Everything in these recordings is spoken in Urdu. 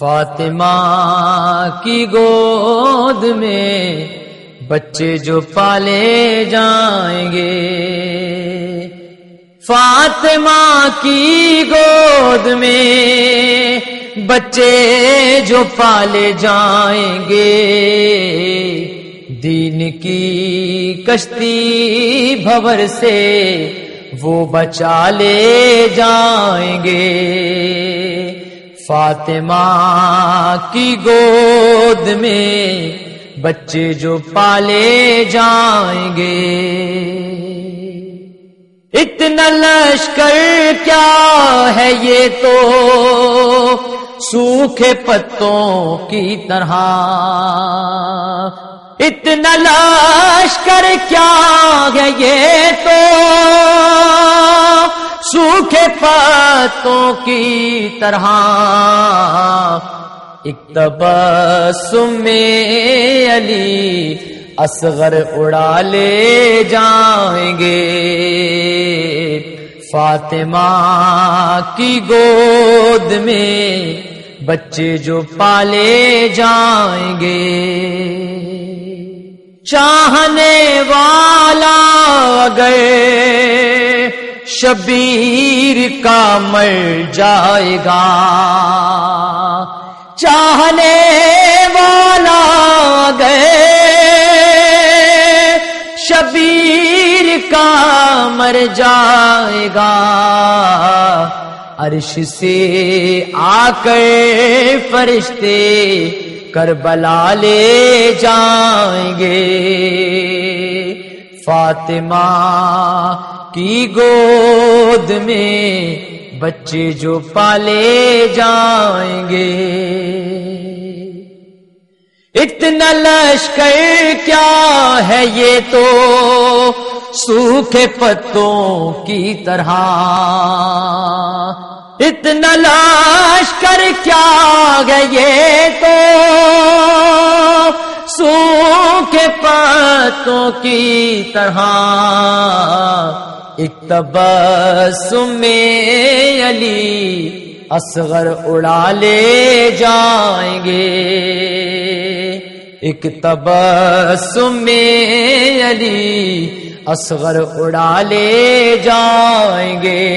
فاطمہ کی گود میں بچے جو پالے جائیں گے۔ فاطمہ کی گود میں بچے جو پالے جائیں گے۔ دین کی کشتی بھور سے وہ بچا لے جائیں گے۔ فاطمہ کی گود میں بچے جو پالے جائیں گے۔ اتنا لشکر کیا ہے یہ تو؟ سوکھے پتوں کی طرح۔ اتنا لشکر کیا ہے یہ تو؟ سوکھے پتوں کی طرح اکتبسم میں علی اصغر اڑا لے جائیں گے۔ فاطمہ کی گود میں بچے جو پالے جائیں گے۔ چاہنے والا شبیر کا مر جائے گا۔ چاہنے والا گئے، شبیر کا مر جائے گا۔ عرش سے آ کر فرشتے کربلا لے جائیں گے۔ فاطمہ کی گود میں بچے جو پالے جائیں گے؟ اتنا لشکر کیا ہے یہ تو سوکھے پتوں کی طرح۔ اتنا لشکر کیا ہے یہ تو سوکھے پتوں کی طرح۔ اکتبسم میں علی، اصغر اڑا لے جائیں گے۔ اکتبسم میں علی، اصغر اڑا لے جائیں گے۔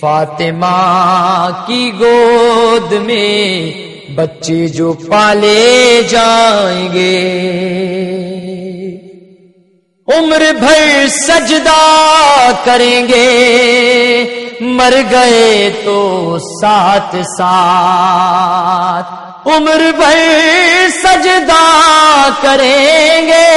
فاطمہ کی گود میں بچے جو پالے جائیں گے۔ عمر بھر سجدہ کریں گے۔ مر گئے تو ساتھ ساتھ عمر بھر سجدہ کریں گے۔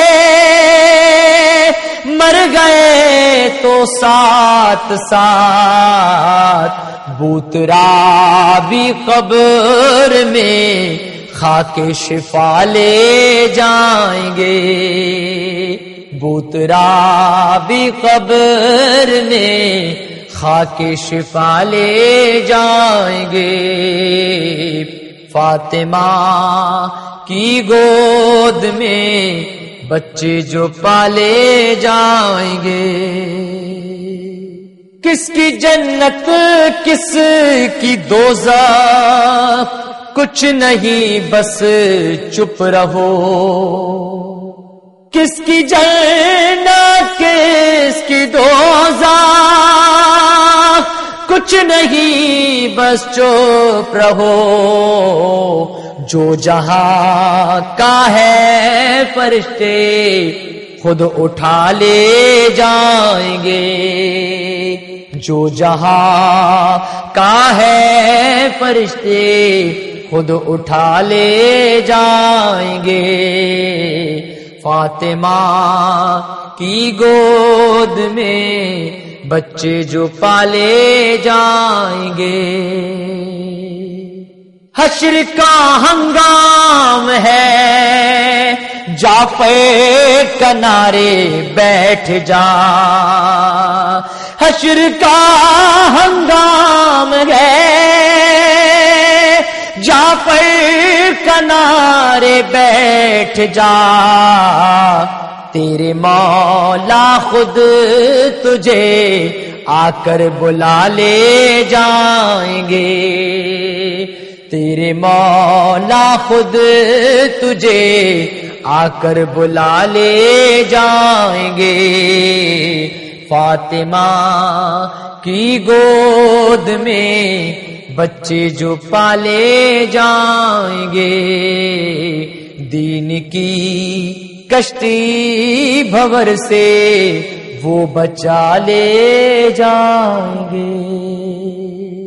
مر گئے تو ساتھ ساتھ بوترا بھی قبر میں خاک شفا لے جائیں گے۔ بوترا بھی قبر میں خاک شفا لے جائیں گے۔ فاطمہ کی گود میں بچے جو پالے جائیں گے۔ کس کی جنت، کس کی دوزا کچھ نہیں، بس چپ رہو۔ کس کی جنت کس کی دوزا؟ کچھ نہیں، بس چپ رہو۔ جو جہاں کا ہے فرشتے، خود اٹھا لے جائیں گے۔ جو جہاں کا ہے فرشتے، خود اٹھا لے جائیں گے۔ فاطمہ کی گود میں بچے جو پالے جائیں گے۔ حشر کا ہنگام ہے جا پے کنارے بیٹھ جا۔ حشر کا کنارے بیٹھ جا۔ تیرے مولا خود تجھے آ کر بلا لے جائیں گے۔ تیرے مولا خود تجھے آ کر بلا لے جائیں گے۔ فاطمہ کی گود میں بچے جو پالے جائیں گے۔ دین کی کشتی بھور سے وہ بچا لے جائیں گے۔